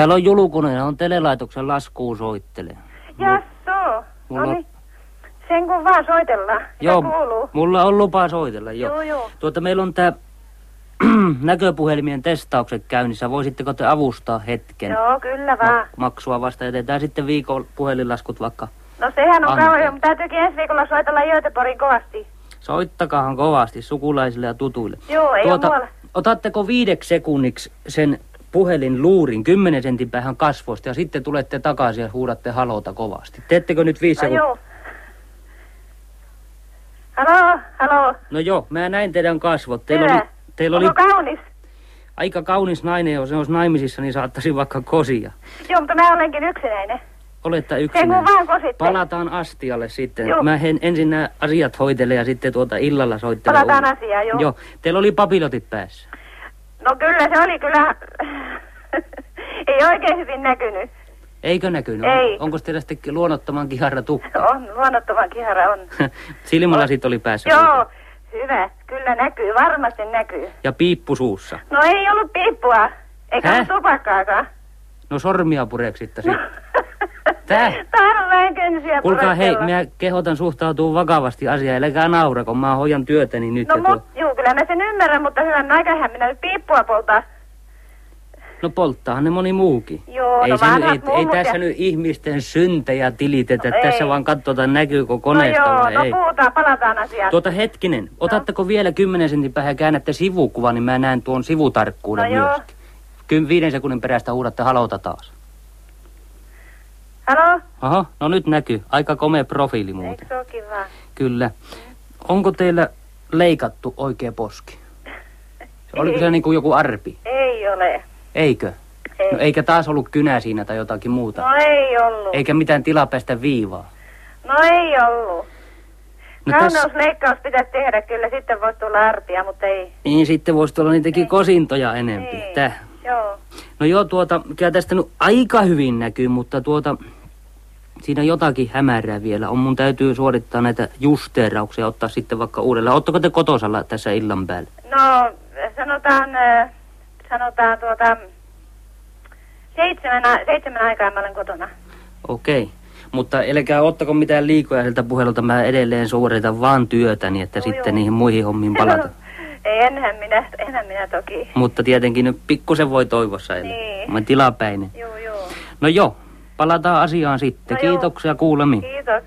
täällä on julkunen, on telelaitoksen laskuun soittelee. Jasso. Mulla No niin. Sen kun vaan soitellaan. Joo, kuuluu. mulla on lupa soitella, joo. Joo, joo. Tuota, meillä on tää näköpuhelimien testaukset käynnissä. Voisitteko te avustaa hetken? Joo, kyllä vaan. Maksua vasta jätetään sitten viikon puhelinlaskut vaikka. No sehän on jo, mutta täytyykin ensi viikolla soitella Göteborgin kovasti. Soittakahan kovasti sukulaisille ja tutuille. Joo, ei tuota... ole otatteko viideksi sekunniksi sen puhelin luurin 10 sentin päähän kasvoista ja sitten tulette takaisin ja huudatte halota kovasti. Teettekö nyt viisi No sekuntia? joo. Halo, halo. No joo, mä näin teidän kasvot. Teillä Hyvä. oli, teillä oli kaunis? aika kaunis nainen, jos se olisi naimisissa, niin saattaisi vaikka kosia. Joo, mutta mä olenkin yksinäinen. Olette Sen kun yksinään. vaan. Palataan astialle sitten. Joo. Mä hen, ensin nämä asiat hoitelen ja sitten tuota illalla soittelen. Palataan asiaan, joo. Joo, teillä oli papilotit päässä. No kyllä se oli kyllä... ei oikein hyvin näkynyt. Eikö näkynyt? Ei. Onko teillä sitten luonnottoman kihara tukka? On, luonnottoman kihara on. Silmälasit oli päässä. Joo, hyvä. Kyllä näkyy, varmasti näkyy. Ja piippu suussa. No ei ollut piippua. Eikä Häh? ollut tupakkaakaan. No sormia pureksitta sitten. Tää? Vähän kynsiä Kuulkaa hei, minä kehotan suhtautua vakavasti asiaan, älkää naura, kun mä hoidan työtäni nyt. No ja tuo- mut, juu, kyllä mä sen ymmärrän, mutta hyvän aikahan minä nyt piippua poltaa. No polttaahan ne moni muukin. Joo, ei, no se, nyt- ei, ei tässä ja- nyt ihmisten syntejä tilitetä, No ei. tässä vaan katsotaan näkyykö No koneesta joo, vai no ei. puhutaan, palataan asiaan. Tuota hetkinen, otatteko vielä 10 sentin päähän käännätte sivukuvan, niin mä näen tuon sivutarkkuuden No joo. myöskin. Kym, viiden sekunnin perästä huudatte halota taas. Halo? Aha, no nyt näkyy. Aika komea profiili muuten. Eikö se kiva? Kyllä. Onko teillä leikattu oikea poski? Oliko se niin kuin joku arpi? Ei ole. Eikö? Ei. No eikä taas ollut kynä siinä tai jotakin muuta. No ei ollut. Eikä mitään tilapäistä viivaa. No ei ollut. No Kauneusleikkaus pitäisi tehdä, kyllä sitten voisi tulla arpia, mutta ei. niin sitten voisi olla niitäkin kosintoja enempi. Ei. Täh. Joo. No joo, tuota, kyllä tästä nyt aika hyvin näkyy, mutta tuota, siinä jotakin hämärää vielä. On mun täytyy suorittaa näitä justeerauksia, ottaa sitten vaikka uudelleen. Ottako te kotosalla tässä illan päällä? No, sanotaan, äh, sanotaan tuota, seitsemän, seitsemän aikaa mä olen kotona. Okei. Mutta älkää ottako mitään liikoja siltä puhelulta. Mä edelleen suoritan vaan työtäni, että Joo, sitten joo. niihin muihin hommiin palata. ei, enhän minä, enhän minä toki. Mutta tietenkin nyt pikkusen voi toivossa elää. Niin. Mä tilapäinen. Joo, joo. No joo, palataan asiaan sitten. No joo. Kiitoksia kuulemiin. Kiitos.